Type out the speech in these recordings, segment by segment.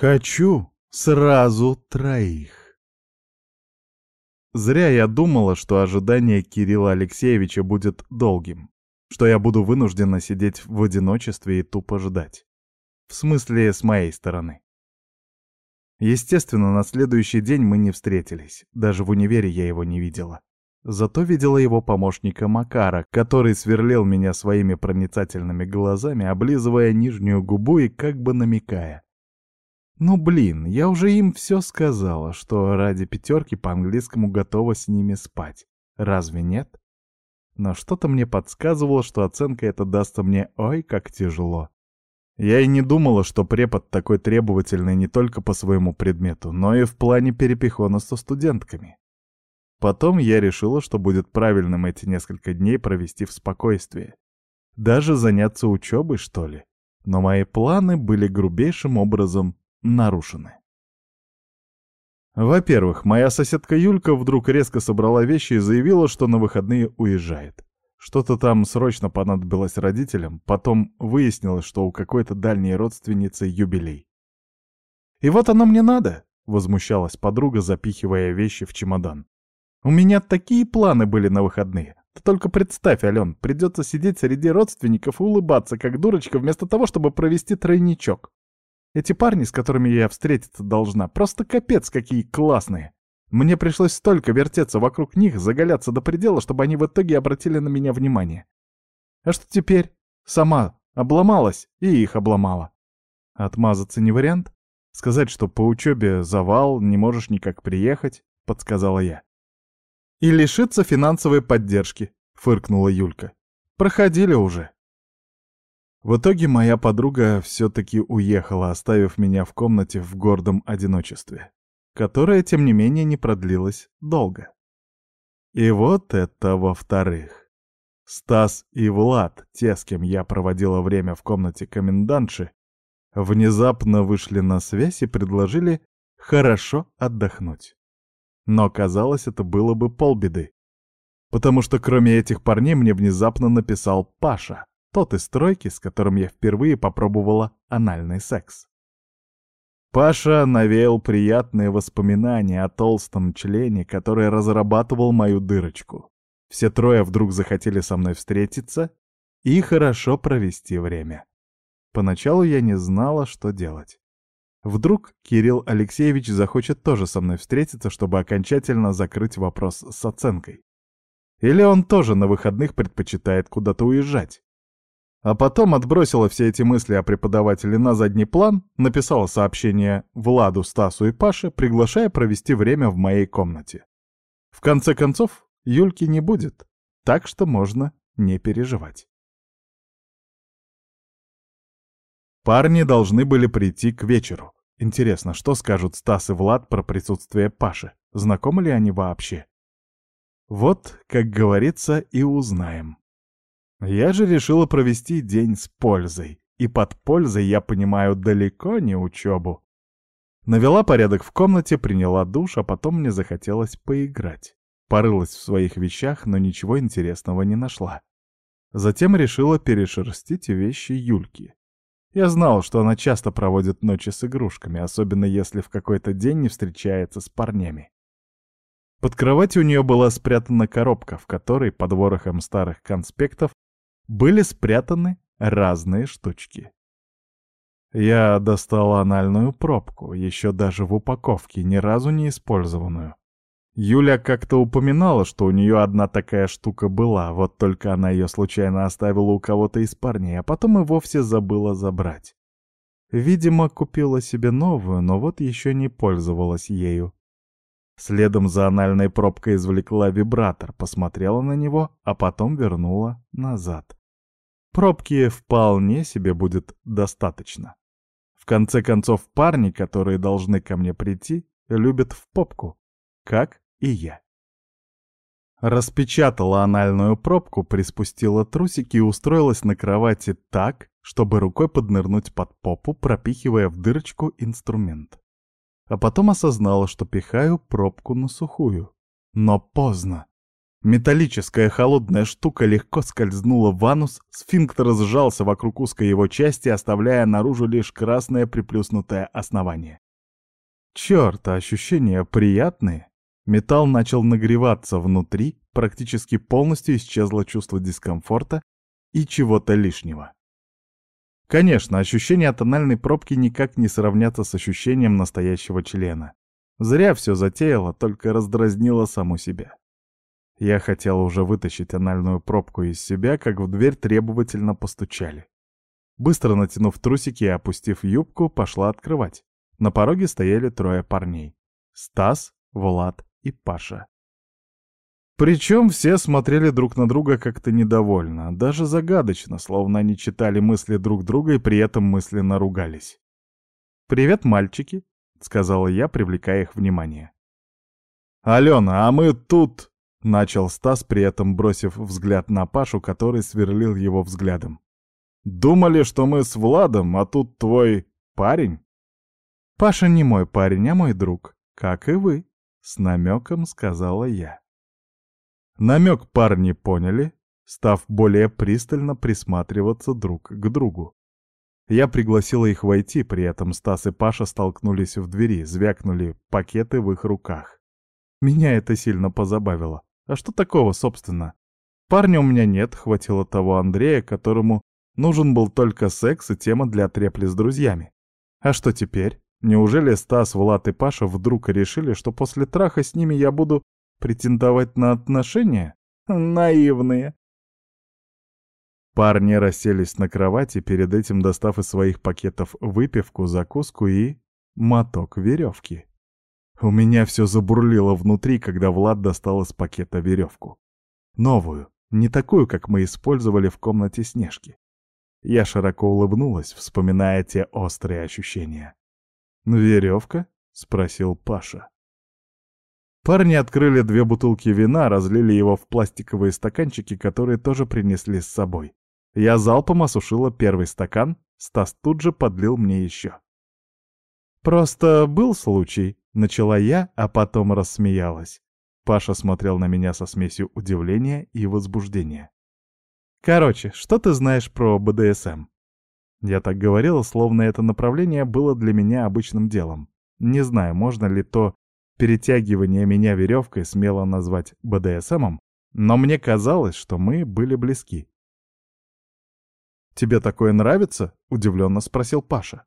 Хочу сразу троих. Зря я думала, что ожидание Кирилла Алексеевича будет долгим, что я буду вынуждена сидеть в одиночестве и тупо ждать. В смысле, с моей стороны. Естественно, на следующий день мы не встретились, даже в универе я его не видела. Зато видела его помощника Макара, который сверлил меня своими проницательными глазами, облизывая нижнюю губу и как бы намекая. Ну блин, я уже им все сказала, что ради пятерки по английскому готова с ними спать. Разве нет? Но что-то мне подсказывало, что оценка эта дастся мне ой как тяжело. Я и не думала, что препод такой требовательный не только по своему предмету, но и в плане перепихона со студентками. Потом я решила, что будет правильным эти несколько дней провести в спокойствии. Даже заняться учебой, что ли. Но мои планы были грубейшим образом нарушены. Во-первых, моя соседка Юлька вдруг резко собрала вещи и заявила, что на выходные уезжает. Что-то там срочно понадобилось родителям, потом выяснилось, что у какой-то дальней родственницы юбилей. «И вот оно мне надо!» — возмущалась подруга, запихивая вещи в чемодан. «У меня такие планы были на выходные. Ты только представь, Ален, придется сидеть среди родственников и улыбаться, как дурочка, вместо того, чтобы провести тройничок. Эти парни, с которыми я встретиться должна, просто капец какие классные. Мне пришлось столько вертеться вокруг них, заголяться до предела, чтобы они в итоге обратили на меня внимание. А что теперь? Сама обломалась и их обломала. Отмазаться не вариант? Сказать, что по учебе завал, не можешь никак приехать, подсказала я. И лишиться финансовой поддержки, фыркнула Юлька. Проходили уже. В итоге моя подруга все-таки уехала, оставив меня в комнате в гордом одиночестве, которое, тем не менее, не продлилось долго. И вот это во-вторых. Стас и Влад, те, с кем я проводила время в комнате комендантши, внезапно вышли на связь и предложили хорошо отдохнуть. Но, казалось, это было бы полбеды. Потому что кроме этих парней мне внезапно написал Паша. Тот из стройки, с которым я впервые попробовала анальный секс. Паша навеял приятные воспоминания о толстом члене, который разрабатывал мою дырочку. Все трое вдруг захотели со мной встретиться и хорошо провести время. Поначалу я не знала, что делать. Вдруг Кирилл Алексеевич захочет тоже со мной встретиться, чтобы окончательно закрыть вопрос с оценкой. Или он тоже на выходных предпочитает куда-то уезжать. А потом отбросила все эти мысли о преподавателе на задний план, написала сообщение Владу, Стасу и Паше, приглашая провести время в моей комнате. В конце концов, Юльки не будет, так что можно не переживать. Парни должны были прийти к вечеру. Интересно, что скажут Стас и Влад про присутствие Паши? Знакомы ли они вообще? Вот, как говорится, и узнаем. Я же решила провести день с пользой. И под пользой я понимаю далеко не учебу. Навела порядок в комнате, приняла душ, а потом мне захотелось поиграть. Порылась в своих вещах, но ничего интересного не нашла. Затем решила перешерстить вещи Юльки. Я знал, что она часто проводит ночи с игрушками, особенно если в какой-то день не встречается с парнями. Под кроватью у нее была спрятана коробка, в которой под ворохом старых конспектов были спрятаны разные штучки. Я достал анальную пробку, еще даже в упаковке, ни разу не использованную. Юля как-то упоминала, что у нее одна такая штука была, вот только она ее случайно оставила у кого-то из парней, а потом и вовсе забыла забрать. Видимо, купила себе новую, но вот еще не пользовалась ею. Следом за анальной пробкой извлекла вибратор, посмотрела на него, а потом вернула назад. Пробки вполне себе будет достаточно. В конце концов, парни, которые должны ко мне прийти, любят в попку, как и я. Распечатала анальную пробку, приспустила трусики и устроилась на кровати так, чтобы рукой поднырнуть под попу, пропихивая в дырочку инструмент. А потом осознала, что пихаю пробку на сухую. Но поздно. Металлическая холодная штука легко скользнула в анус, сфинктер сжался вокруг узкой его части, оставляя наружу лишь красное приплюснутое основание. Черт, ощущения приятные. Металл начал нагреваться внутри, практически полностью исчезло чувство дискомфорта и чего-то лишнего. Конечно, ощущения тональной пробки никак не сравнятся с ощущением настоящего члена. Зря все затеяло, только раздразнило саму себя. Я хотел уже вытащить анальную пробку из себя, как в дверь требовательно постучали. Быстро натянув трусики и опустив юбку, пошла открывать. На пороге стояли трое парней. Стас, Влад и Паша. Причем все смотрели друг на друга как-то недовольно, даже загадочно, словно они читали мысли друг друга и при этом мысленно ругались. «Привет, мальчики», — сказала я, привлекая их внимание. «Алена, а мы тут...» — начал Стас, при этом бросив взгляд на Пашу, который сверлил его взглядом. «Думали, что мы с Владом, а тут твой парень?» «Паша не мой парень, а мой друг, как и вы», — с намеком сказала я. Намек парни поняли, став более пристально присматриваться друг к другу. Я пригласила их войти, при этом Стас и Паша столкнулись в двери, звякнули пакеты в их руках. Меня это сильно позабавило. А что такого, собственно? Парня у меня нет, хватило того Андрея, которому нужен был только секс и тема для трепли с друзьями. А что теперь? Неужели Стас, Влад и Паша вдруг решили, что после траха с ними я буду претендовать на отношения? Наивные. Парни расселись на кровати, перед этим достав из своих пакетов выпивку, закуску и моток веревки. У меня все забурлило внутри, когда Влад достал из пакета веревку. Новую, не такую, как мы использовали в комнате Снежки. Я широко улыбнулась, вспоминая те острые ощущения. «Веревка?» — спросил Паша. Парни открыли две бутылки вина, разлили его в пластиковые стаканчики, которые тоже принесли с собой. Я залпом осушила первый стакан, Стас тут же подлил мне еще. «Просто был случай», — начала я, а потом рассмеялась. Паша смотрел на меня со смесью удивления и возбуждения. «Короче, что ты знаешь про БДСМ?» Я так говорила, словно это направление было для меня обычным делом. Не знаю, можно ли то перетягивание меня веревкой смело назвать БДСМом, но мне казалось, что мы были близки. «Тебе такое нравится?» — удивленно спросил Паша.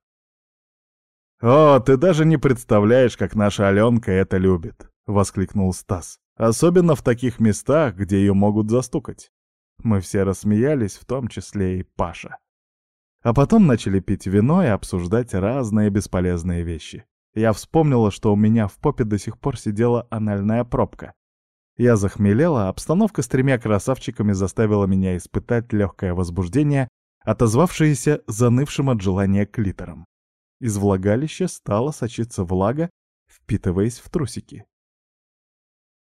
«О, ты даже не представляешь, как наша Аленка это любит!» — воскликнул Стас. «Особенно в таких местах, где ее могут застукать». Мы все рассмеялись, в том числе и Паша. А потом начали пить вино и обсуждать разные бесполезные вещи. Я вспомнила, что у меня в попе до сих пор сидела анальная пробка. Я захмелела, обстановка с тремя красавчиками заставила меня испытать легкое возбуждение, отозвавшееся занывшим от желания клитором. Из влагалища стала сочиться влага, впитываясь в трусики.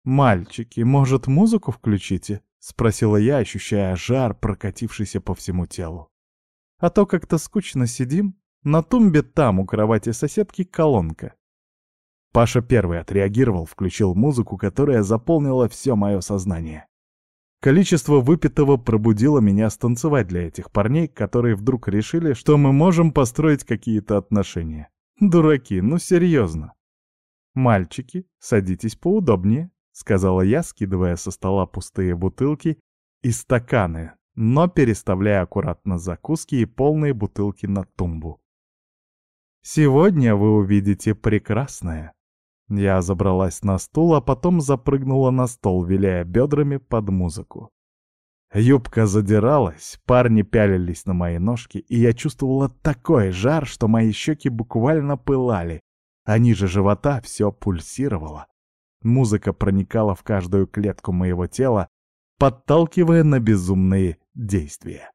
«Мальчики, может, музыку включите?» — спросила я, ощущая жар, прокатившийся по всему телу. А то как-то скучно сидим. На тумбе там, у кровати соседки, колонка. Паша первый отреагировал, включил музыку, которая заполнила все мое сознание. Количество выпитого пробудило меня станцевать для этих парней, которые вдруг решили, что мы можем построить какие-то отношения. Дураки, ну серьезно. «Мальчики, садитесь поудобнее», — сказала я, скидывая со стола пустые бутылки и стаканы, но переставляя аккуратно закуски и полные бутылки на тумбу. «Сегодня вы увидите прекрасное». Я забралась на стул, а потом запрыгнула на стол, виляя бедрами под музыку. Юбка задиралась, парни пялились на мои ножки, и я чувствовала такой жар, что мои щеки буквально пылали, а ниже живота все пульсировало. Музыка проникала в каждую клетку моего тела, подталкивая на безумные действия.